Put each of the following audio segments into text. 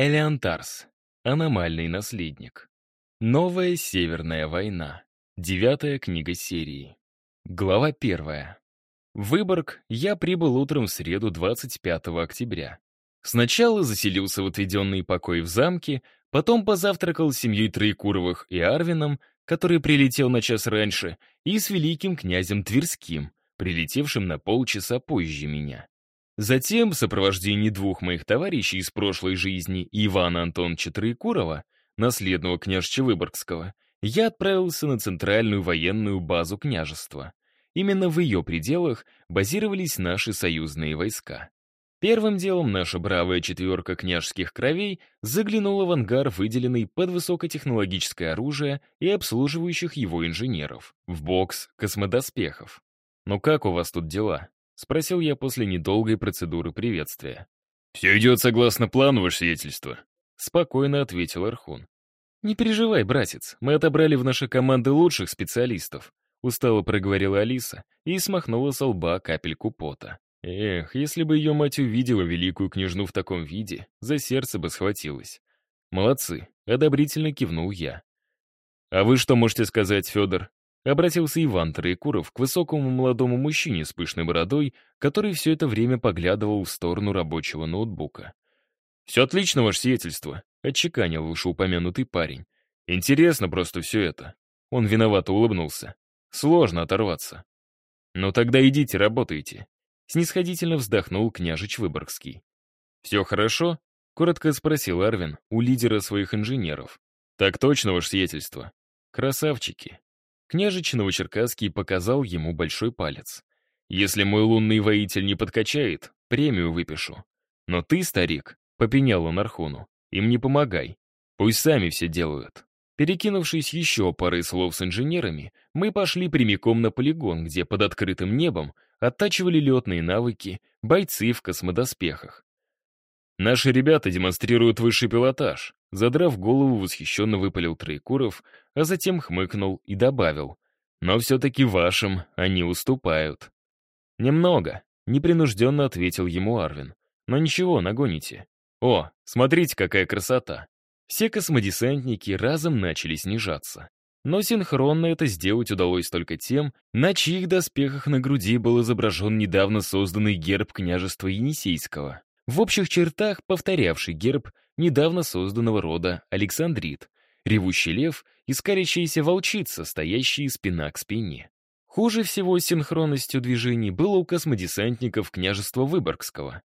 Элеонтарс. Аномальный наследник. Новая Северная война. Девятая книга серии. Глава первая. В Выборг я прибыл утром в среду 25 октября. Сначала заселился в отведенный покой в замке, потом позавтракал с семьей Троекуровых и Арвином, который прилетел на час раньше, и с великим князем Тверским, прилетевшим на полчаса позже меня. Затем, в сопровождении двух моих товарищей из прошлой жизни Ивана Антоновича Троекурова, наследного княжича Выборгского, я отправился на центральную военную базу княжества. Именно в ее пределах базировались наши союзные войска. Первым делом наша бравая четверка княжеских кровей заглянула в ангар, выделенный под высокотехнологическое оружие и обслуживающих его инженеров, в бокс космодоспехов. «Ну как у вас тут дела?» — спросил я после недолгой процедуры приветствия. «Все идет согласно плану, ваше сиятельство», — спокойно ответил Архун. «Не переживай, братец, мы отобрали в нашей команды лучших специалистов», — устало проговорила Алиса и смахнула со лба капельку пота. Эх, если бы ее мать увидела великую княжну в таком виде, за сердце бы схватилась. «Молодцы», — одобрительно кивнул я. «А вы что можете сказать, Федор?» Обратился Иван Троекуров к высокому молодому мужчине с пышной бородой, который все это время поглядывал в сторону рабочего ноутбука. «Все отлично, ваше сиятельство», — отчеканил вышеупомянутый парень. «Интересно просто все это». Он виновато улыбнулся. «Сложно оторваться». «Ну тогда идите, работайте», — снисходительно вздохнул княжич Выборгский. «Все хорошо?» — коротко спросил Арвин у лидера своих инженеров. «Так точно, ваше сиятельство». «Красавчики», Княжич Новочеркасский показал ему большой палец. «Если мой лунный воитель не подкачает, премию выпишу. Но ты, старик, — попенял он Архуну, — им не помогай. Пусть сами все делают». Перекинувшись еще парой слов с инженерами, мы пошли прямиком на полигон, где под открытым небом оттачивали летные навыки бойцы в космодоспехах. Наши ребята демонстрируют высший пилотаж. Задрав голову, восхищенно выпалил Троекуров, а затем хмыкнул и добавил. Но все-таки вашим они уступают. Немного, непринужденно ответил ему Арвин. Но ничего, нагоните. О, смотрите, какая красота. Все космодесантники разом начали снижаться. Но синхронно это сделать удалось только тем, на чьих доспехах на груди был изображен недавно созданный герб княжества Енисейского в общих чертах повторявший герб недавно созданного рода Александрит, ревущий лев и скалящаяся волчица, стоящие спина к спине. Хуже всего с синхронностью движений было у космодесантников княжества Выборгского.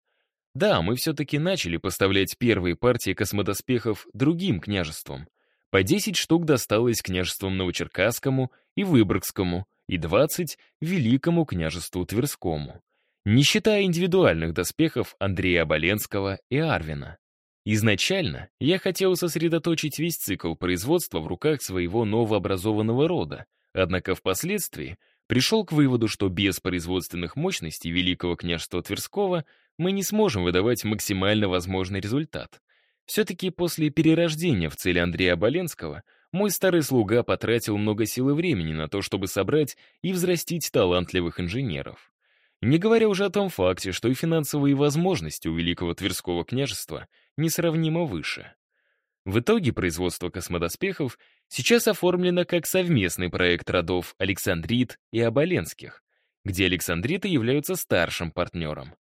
Да, мы все-таки начали поставлять первые партии космодоспехов другим княжествам. По 10 штук досталось княжествам Новочеркасскому и Выборгскому, и 20 — Великому княжеству Тверскому не считая индивидуальных доспехов Андрея Оболенского и Арвина. Изначально я хотел сосредоточить весь цикл производства в руках своего новообразованного рода, однако впоследствии пришел к выводу, что без производственных мощностей Великого княжества Тверского мы не сможем выдавать максимально возможный результат. Все-таки после перерождения в цели Андрея Оболенского мой старый слуга потратил много сил и времени на то, чтобы собрать и взрастить талантливых инженеров. Не говоря уже о том факте, что и финансовые возможности у Великого Тверского княжества несравнимо выше. В итоге производство космодоспехов сейчас оформлено как совместный проект родов Александрит и Оболенских, где Александриты являются старшим партнером.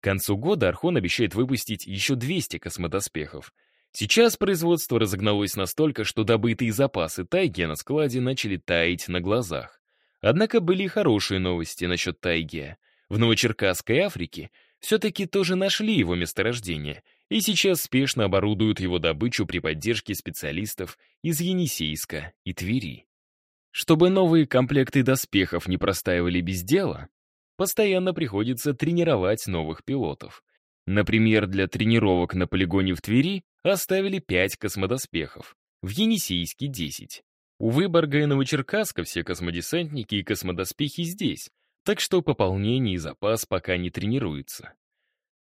К концу года Архон обещает выпустить еще 200 космодоспехов. Сейчас производство разогналось настолько, что добытые запасы тайги на складе начали таять на глазах. Однако были и хорошие новости насчет тайги. В Новочеркасской Африке все-таки тоже нашли его месторождение и сейчас спешно оборудуют его добычу при поддержке специалистов из Енисейска и Твери. Чтобы новые комплекты доспехов не простаивали без дела, постоянно приходится тренировать новых пилотов. Например, для тренировок на полигоне в Твери оставили 5 космодоспехов, в Енисейске — 10. У Выборга и Новочеркасска все космодесантники и космодоспехи здесь, так что пополнение и запас пока не тренируются.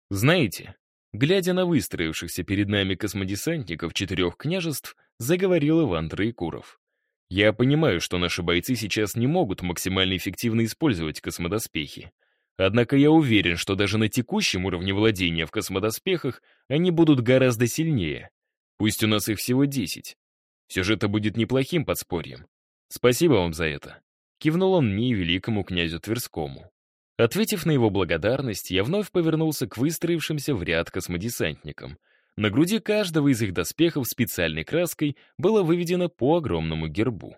Знаете, глядя на выстроившихся перед нами космодесантников четырех княжеств, заговорил Иван Троекуров. Я понимаю, что наши бойцы сейчас не могут максимально эффективно использовать космодоспехи. Однако я уверен, что даже на текущем уровне владения в космодоспехах они будут гораздо сильнее. Пусть у нас их всего 10. Все же это будет неплохим подспорьем. Спасибо вам за это. Кивнул он мне и великому князю Тверскому. Ответив на его благодарность, я вновь повернулся к выстроившимся в ряд космодесантникам. На груди каждого из их доспехов специальной краской было выведено по огромному гербу.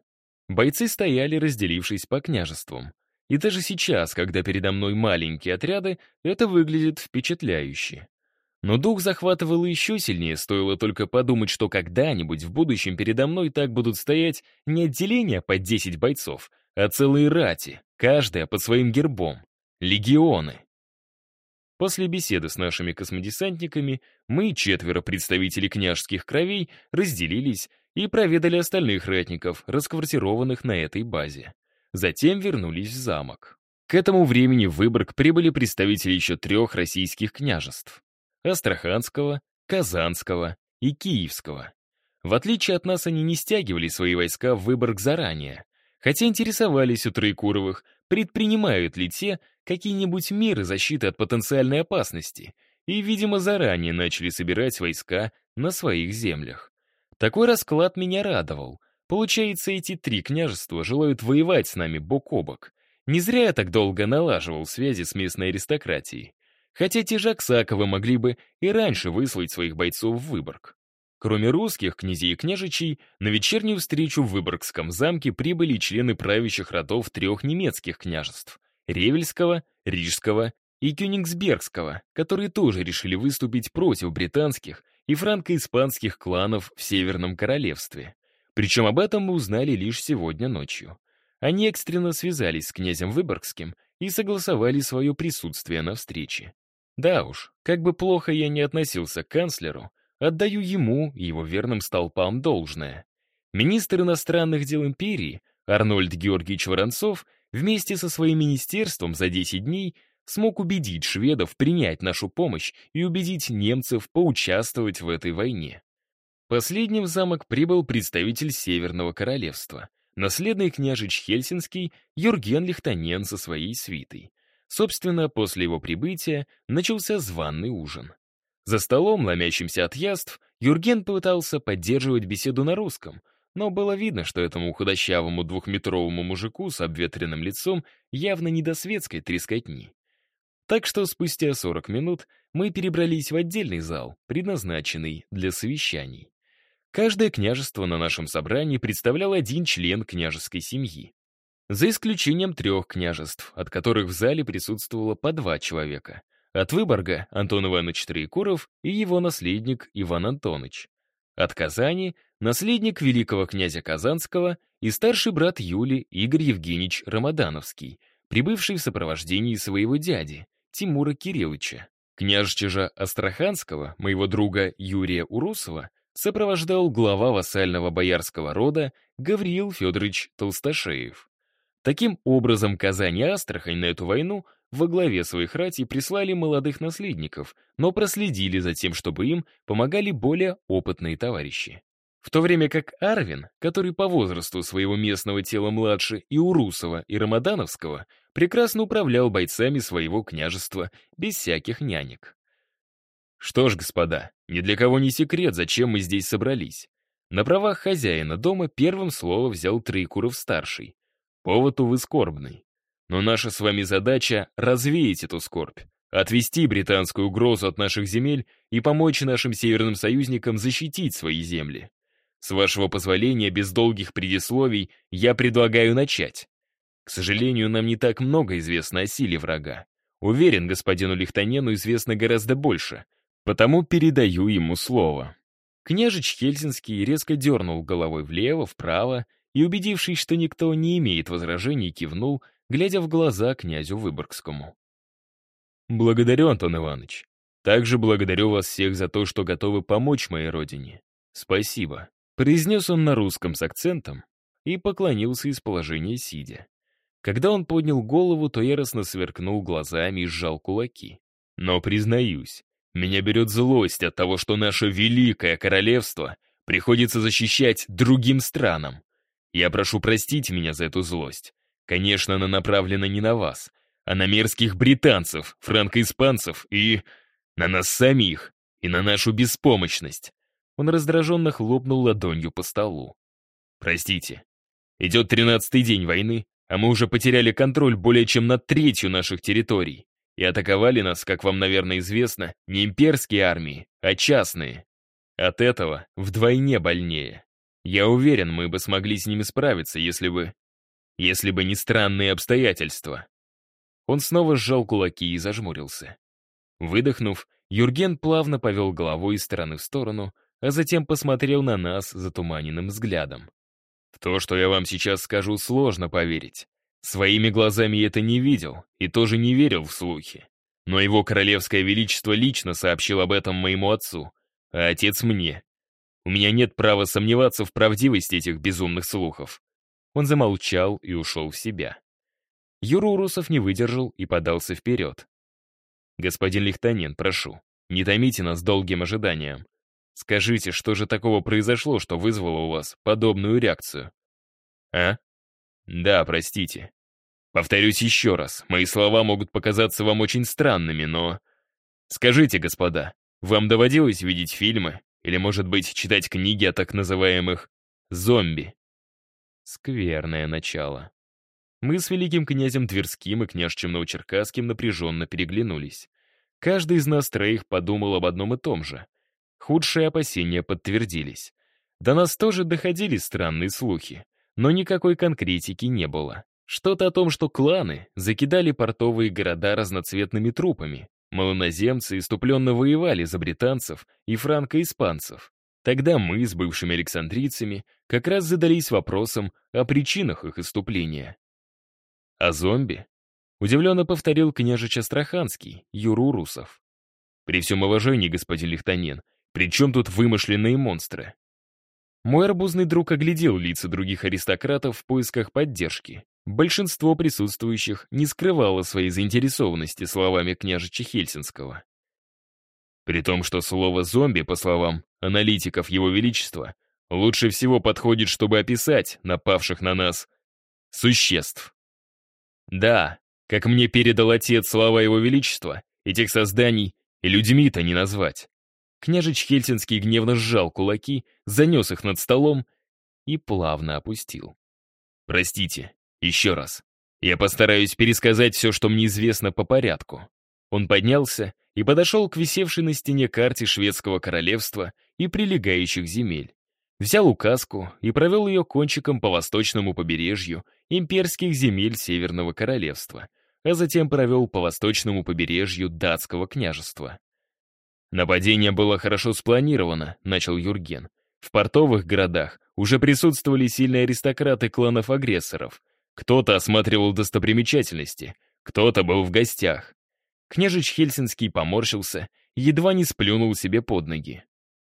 Бойцы стояли, разделившись по княжествам. И даже сейчас, когда передо мной маленькие отряды, это выглядит впечатляюще. Но дух захватывало еще сильнее, стоило только подумать, что когда-нибудь в будущем передо мной так будут стоять не отделения по 10 бойцов, а целые рати, каждая под своим гербом. Легионы. После беседы с нашими космодесантниками мы, четверо представителей княжеских кровей, разделились и проведали остальных ратников, расквартированных на этой базе. Затем вернулись в замок. К этому времени в Выборг прибыли представители еще трех российских княжеств. Астраханского, Казанского и Киевского. В отличие от нас, они не стягивали свои войска в Выборг заранее, хотя интересовались у Троекуровых, предпринимают ли те какие-нибудь меры защиты от потенциальной опасности, и, видимо, заранее начали собирать войска на своих землях. Такой расклад меня радовал. Получается, эти три княжества желают воевать с нами бок о бок. Не зря я так долго налаживал связи с местной аристократией. Хотя те же Аксаковы могли бы и раньше выслать своих бойцов в Выборг. Кроме русских князей и княжичей, на вечернюю встречу в Выборгском замке прибыли члены правящих родов трех немецких княжеств — Ревельского, Рижского и Кёнигсбергского, которые тоже решили выступить против британских и франко-испанских кланов в Северном Королевстве. Причем об этом мы узнали лишь сегодня ночью. Они экстренно связались с князем Выборгским и согласовали свое присутствие на встрече. Да уж, как бы плохо я не относился к канцлеру, отдаю ему и его верным столпам должное. Министр иностранных дел империи Арнольд Георгиевич Воронцов вместе со своим министерством за 10 дней смог убедить шведов принять нашу помощь и убедить немцев поучаствовать в этой войне. Последним в замок прибыл представитель Северного королевства, наследный княжич Хельсинский Юрген Лихтанен со своей свитой. Собственно, после его прибытия начался званный ужин. За столом, ломящимся от яств, Юрген пытался поддерживать беседу на русском, но было видно, что этому худощавому двухметровому мужику с обветренным лицом явно не до светской трескотни. Так что спустя 40 минут мы перебрались в отдельный зал, предназначенный для совещаний. Каждое княжество на нашем собрании представлял один член княжеской семьи. За исключением трех княжеств, от которых в зале присутствовало по два человека. От Выборга Антон Иванович Троекуров и его наследник Иван Антонович. От Казани наследник великого князя Казанского и старший брат Юли Игорь Евгеньевич Рамадановский, прибывший в сопровождении своего дяди, Тимура Кирилловича. Княжича же Астраханского, моего друга Юрия Урусова, сопровождал глава вассального боярского рода Гавриил Федорович Толстошеев. Таким образом, Казань и Астрахань на эту войну во главе своих ратей прислали молодых наследников, но проследили за тем, чтобы им помогали более опытные товарищи. В то время как Арвин, который по возрасту своего местного тела младше и Урусова, и Рамадановского, прекрасно управлял бойцами своего княжества без всяких нянек. Что ж, господа, ни для кого не секрет, зачем мы здесь собрались. На правах хозяина дома первым слово взял Троекуров-старший. Повод, увы, скорбный. Но наша с вами задача — развеять эту скорбь, отвести британскую угрозу от наших земель и помочь нашим северным союзникам защитить свои земли. С вашего позволения, без долгих предисловий, я предлагаю начать. К сожалению, нам не так много известно о силе врага. Уверен, господину Лихтанену известно гораздо больше, потому передаю ему слово. Княжич Хельсинский резко дернул головой влево, вправо, и, убедившись, что никто не имеет возражений, кивнул, глядя в глаза князю Выборгскому. «Благодарю, Антон Иванович. Также благодарю вас всех за то, что готовы помочь моей родине. Спасибо», — произнес он на русском с акцентом и поклонился из положения сидя. Когда он поднял голову, то яростно сверкнул глазами и сжал кулаки. «Но, признаюсь, меня берет злость от того, что наше великое королевство приходится защищать другим странам. Я прошу простить меня за эту злость. Конечно, она направлена не на вас, а на мерзких британцев, франко-испанцев и... на нас самих, и на нашу беспомощность. Он раздраженно хлопнул ладонью по столу. Простите, идет тринадцатый день войны, а мы уже потеряли контроль более чем над третью наших территорий. И атаковали нас, как вам, наверное, известно, не имперские армии, а частные. От этого вдвойне больнее. Я уверен, мы бы смогли с ними справиться, если бы... Если бы не странные обстоятельства. Он снова сжал кулаки и зажмурился. Выдохнув, Юрген плавно повел головой из стороны в сторону, а затем посмотрел на нас затуманенным взглядом. В то, что я вам сейчас скажу, сложно поверить. Своими глазами я это не видел и тоже не верил в слухи. Но его королевское величество лично сообщил об этом моему отцу, а отец мне. У меня нет права сомневаться в правдивости этих безумных слухов. Он замолчал и ушел в себя. Юра Урусов не выдержал и подался вперед. «Господин Лихтанин, прошу, не томите нас долгим ожиданием. Скажите, что же такого произошло, что вызвало у вас подобную реакцию?» «А? Да, простите. Повторюсь еще раз, мои слова могут показаться вам очень странными, но... Скажите, господа, вам доводилось видеть фильмы или, может быть, читать книги о так называемых «зомби»? Скверное начало. Мы с великим князем Тверским и княжчем Новочеркасским напряженно переглянулись. Каждый из нас троих подумал об одном и том же. Худшие опасения подтвердились. До нас тоже доходили странные слухи, но никакой конкретики не было. Что-то о том, что кланы закидали портовые города разноцветными трупами. Малоназемцы иступленно воевали за британцев и франко-испанцев. Тогда мы с бывшими александрийцами как раз задались вопросом о причинах их иступления. А зомби? Удивленно повторил княжич Астраханский, Юру Русов. При всем уважении, господин Лихтанин, при чем тут вымышленные монстры? Мой арбузный друг оглядел лица других аристократов в поисках поддержки. Большинство присутствующих не скрывало своей заинтересованности словами княжича Хельсинского. При том, что слово «зомби», по словам аналитиков Его Величества, лучше всего подходит, чтобы описать напавших на нас существ. Да, как мне передал отец слова Его Величества, этих созданий и людьми-то не назвать. Княжич Хельсинский гневно сжал кулаки, занес их над столом и плавно опустил. «Простите, еще раз. Я постараюсь пересказать все, что мне известно по порядку. Он поднялся и подошел к висевшей на стене карте шведского королевства и прилегающих земель. Взял указку и провел ее кончиком по восточному побережью имперских земель Северного королевства, а затем провел по восточному побережью датского княжества. Нападение было хорошо спланировано, начал Юрген. В портовых городах уже присутствовали сильные аристократы кланов агрессоров, кто-то осматривал достопримечательности, кто-то был в гостях. Княжич Хельсинский поморщился, едва не сплюнул себе под ноги.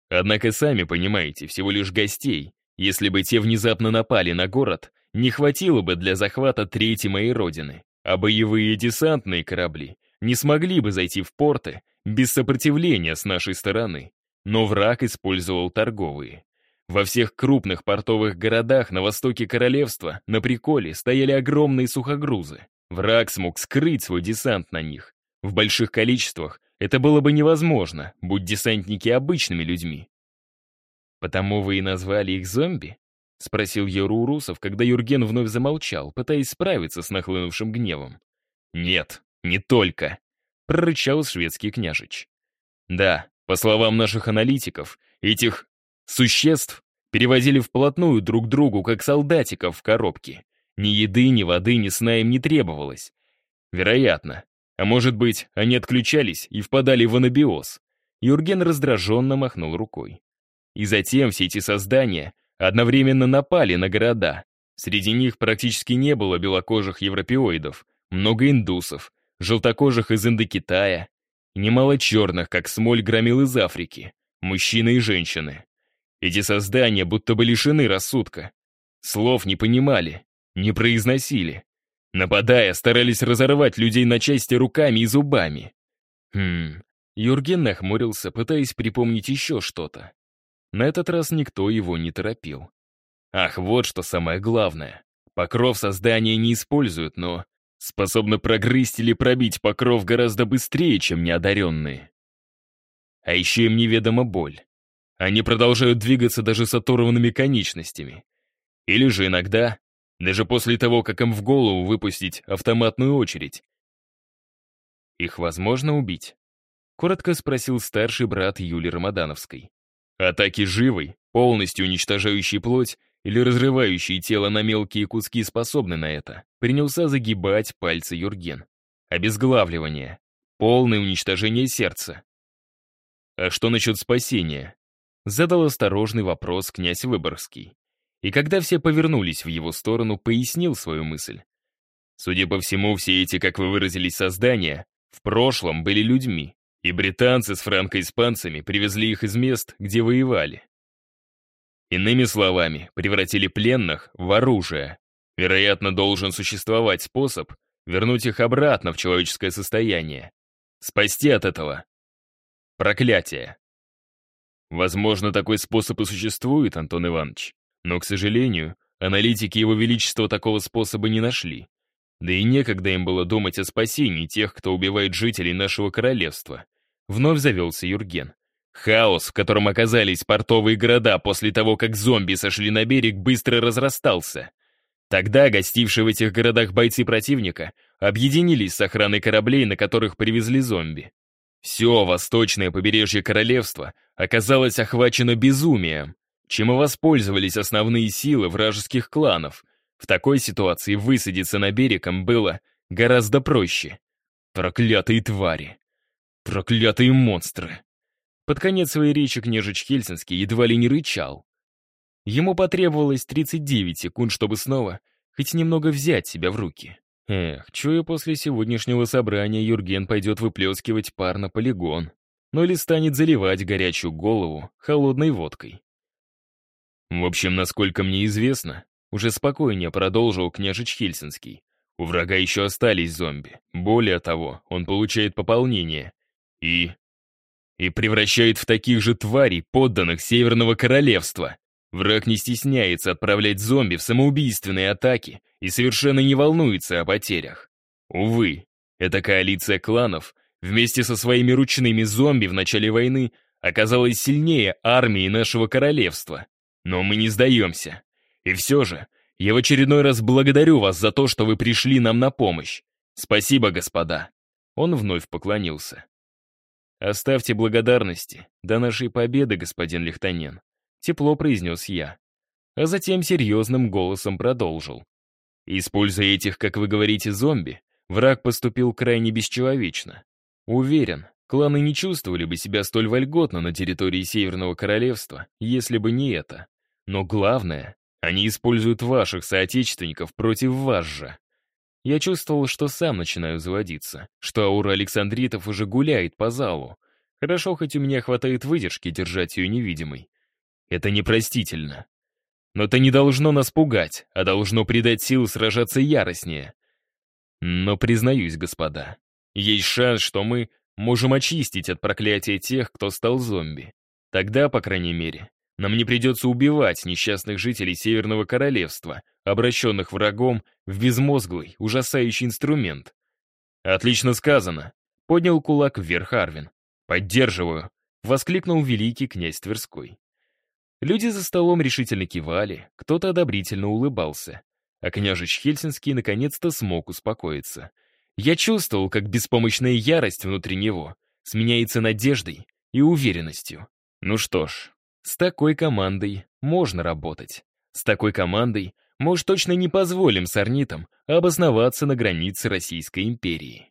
Однако, сами понимаете, всего лишь гостей. Если бы те внезапно напали на город, не хватило бы для захвата третьей моей родины, а боевые десантные корабли не смогли бы зайти в порты без сопротивления с нашей стороны. Но враг использовал торговые. Во всех крупных портовых городах на востоке королевства на приколе стояли огромные сухогрузы. Враг смог скрыть свой десант на них. В больших количествах это было бы невозможно, будь десантники обычными людьми. «Потому вы и назвали их зомби?» — спросил Юру Урусов, когда Юрген вновь замолчал, пытаясь справиться с нахлынувшим гневом. «Нет, не только», — прорычал шведский княжич. «Да, по словам наших аналитиков, этих Существ перевозили вплотную друг к другу, как солдатиков в коробке. Ни еды, ни воды, ни сна им не требовалось. Вероятно. А может быть, они отключались и впадали в анабиоз. Юрген раздраженно махнул рукой. И затем все эти создания одновременно напали на города. Среди них практически не было белокожих европеоидов, много индусов, желтокожих из Индокитая, немало черных, как смоль громил из Африки, мужчины и женщины. Эти создания будто бы лишены рассудка. Слов не понимали, не произносили. Нападая, старались разорвать людей на части руками и зубами. Хм, Юрген нахмурился, пытаясь припомнить еще что-то. На этот раз никто его не торопил. Ах, вот что самое главное. Покров создания не используют, но способны прогрызть или пробить покров гораздо быстрее, чем неодаренные. А еще им неведома боль. Они продолжают двигаться даже с оторванными конечностями. Или же иногда, даже после того, как им в голову выпустить автоматную очередь. Их возможно убить? Коротко спросил старший брат Юли Рамадановской. Атаки живой, полностью уничтожающей плоть или разрывающие тело на мелкие куски способны на это. Принялся загибать пальцы Юрген. Обезглавливание. Полное уничтожение сердца. А что насчет спасения? Задал осторожный вопрос князь Выборгский. И когда все повернулись в его сторону, пояснил свою мысль. Судя по всему, все эти, как вы выразились, создания в прошлом были людьми, и британцы с франко-испанцами привезли их из мест, где воевали. Иными словами, превратили пленных в оружие. Вероятно, должен существовать способ вернуть их обратно в человеческое состояние. Спасти от этого. Проклятие. Возможно, такой способ и существует, Антон Иванович. Но, к сожалению, аналитики Его Величества такого способа не нашли. Да и некогда им было думать о спасении тех, кто убивает жителей нашего королевства. Вновь завелся Юрген. Хаос, в котором оказались портовые города после того, как зомби сошли на берег, быстро разрастался. Тогда гостившие в этих городах бойцы противника объединились с охраной кораблей, на которых привезли зомби. Все восточное побережье королевства оказалось охвачено безумием, чем и воспользовались основные силы вражеских кланов. В такой ситуации высадиться на берегом было гораздо проще. Проклятые твари! Проклятые монстры! Под конец своей речи княжич Хельсинский едва ли не рычал. Ему потребовалось 39 секунд, чтобы снова хоть немного взять себя в руки. Эх, чую, после сегодняшнего собрания Юрген пойдет выплескивать пар на полигон. Ну или станет заливать горячую голову холодной водкой. В общем, насколько мне известно, уже спокойнее продолжил княжич Хельсинский. У врага еще остались зомби. Более того, он получает пополнение. И и превращает в таких же тварей подданных Северного Королевства. Враг не стесняется отправлять зомби в самоубийственные атаки и совершенно не волнуется о потерях. Увы, эта коалиция кланов вместе со своими ручными зомби в начале войны оказалась сильнее армии нашего королевства. Но мы не сдаемся. И все же, я в очередной раз благодарю вас за то, что вы пришли нам на помощь. Спасибо, господа. Он вновь поклонился. «Оставьте благодарности до нашей победы, господин Лихтанен», — тепло произнес я. А затем серьезным голосом продолжил. «Используя этих, как вы говорите, зомби, враг поступил крайне бесчеловечно. Уверен, кланы не чувствовали бы себя столь вольготно на территории Северного Королевства, если бы не это. Но главное, они используют ваших соотечественников против вас же. Я чувствовал, что сам начинаю заводиться, что аура Александритов уже гуляет по залу. Хорошо, хоть у меня хватает выдержки держать ее невидимой. Это непростительно. Но это не должно нас пугать, а должно придать сил сражаться яростнее. Но признаюсь, господа, есть шанс, что мы можем очистить от проклятия тех, кто стал зомби. Тогда, по крайней мере, нам не придется убивать несчастных жителей Северного Королевства, обращенных врагом в безмозглый, ужасающий инструмент. «Отлично сказано», — поднял кулак вверх Арвин. «Поддерживаю», — воскликнул великий князь Тверской. Люди за столом решительно кивали, кто-то одобрительно улыбался, а княжич Хельсинский наконец-то смог успокоиться. Я чувствовал, как беспомощная ярость внутри него сменяется надеждой и уверенностью. Ну что ж, с такой командой можно работать. С такой командой мы уж точно не позволим сорнитам обосноваться на границе Российской империи.